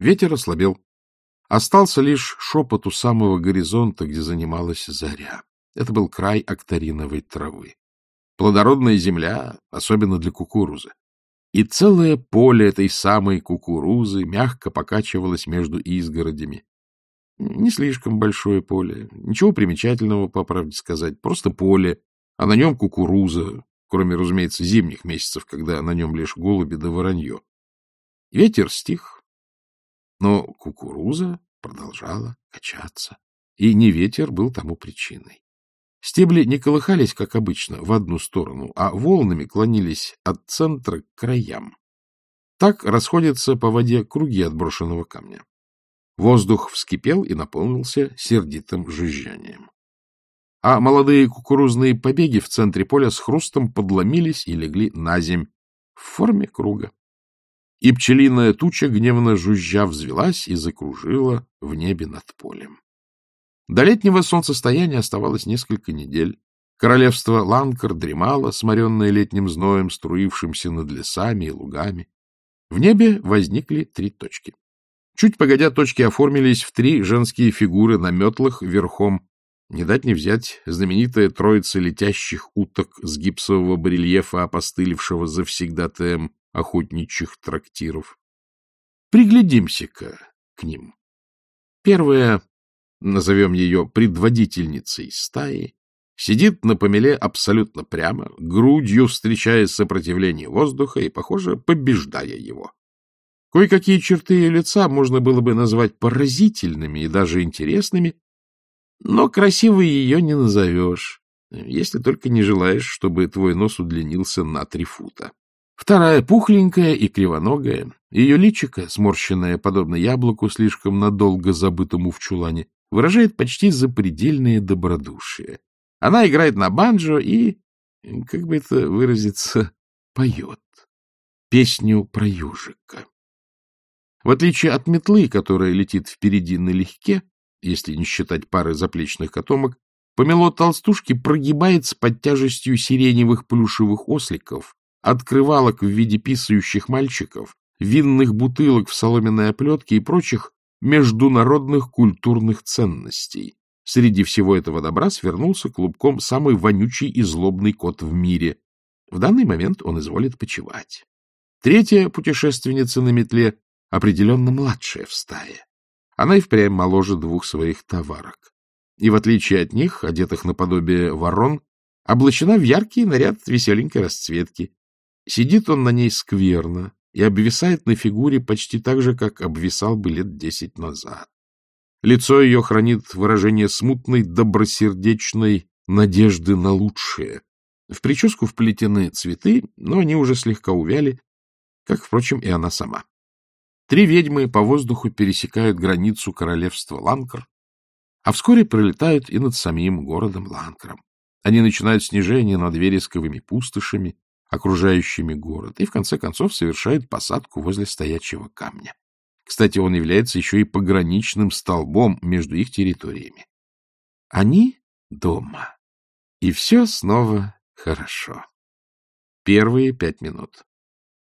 Ветер ослабел. Остался лишь шепот у самого горизонта, где занималась заря. Это был край акториновой травы. Плодородная земля, особенно для кукурузы. И целое поле этой самой кукурузы мягко покачивалось между изгородями. Не слишком большое поле, ничего примечательного, по правде сказать, просто поле, а на нем кукуруза, кроме, разумеется, зимних месяцев, когда на нем лишь голуби да воронье. Ветер стих, но кукуруза продолжала качаться, и не ветер был тому причиной. Стебли не колыхались, как обычно, в одну сторону, а волнами клонились от центра к краям. Так расходятся по воде круги отброшенного камня. Воздух вскипел и наполнился сердитым жужжанием. А молодые кукурузные побеги в центре поля с хрустом подломились и легли на земь в форме круга. И пчелиная туча, гневно жужжа, взвелась и закружила в небе над полем. До летнего солнцестояния оставалось несколько недель. Королевство Ланкар дремало, сморенное летним зноем, струившимся над лесами и лугами. В небе возникли три точки. Чуть погодя, точки оформились в три женские фигуры на метлах верхом. Не дать не взять знаменитая троица летящих уток с гипсового барельефа, опостылевшего завсегдатаем охотничьих трактиров. Приглядимся-ка к ним. Первая назовем ее предводительницей стаи, сидит на помеле абсолютно прямо, грудью встречая сопротивление воздуха и, похоже, побеждая его. Кое-какие черты ее лица можно было бы назвать поразительными и даже интересными, но красивой ее не назовешь, если только не желаешь, чтобы твой нос удлинился на три фута. Вторая пухленькая и кривоногая, ее личико, сморщенное подобно яблоку, слишком надолго забытому в чулане, выражает почти запредельное добродушие. Она играет на банджо и, как бы это выразиться, поет песню про ежика. В отличие от метлы, которая летит впереди налегке, если не считать пары заплечных котомок, помело толстушки прогибается под тяжестью сиреневых плюшевых осликов, открывалок в виде писающих мальчиков, винных бутылок в соломенной оплетке и прочих международных культурных ценностей. Среди всего этого добра свернулся клубком самый вонючий и злобный кот в мире. В данный момент он изволит почевать. Третья путешественница на метле определенно младшая в стае. Она и впрямь моложе двух своих товарок. И, в отличие от них, одетых наподобие ворон, облачена в яркий наряд веселенькой расцветки. Сидит он на ней скверно, и обвисает на фигуре почти так же, как обвисал бы лет десять назад. Лицо ее хранит выражение смутной, добросердечной надежды на лучшее. В прическу вплетены цветы, но они уже слегка увяли, как, впрочем, и она сама. Три ведьмы по воздуху пересекают границу королевства Ланкар, а вскоре пролетают и над самим городом Ланкаром. Они начинают снижение над вересковыми пустошами, окружающими город, и в конце концов совершают посадку возле стоячего камня. Кстати, он является еще и пограничным столбом между их территориями. Они дома, и все снова хорошо. Первые пять минут.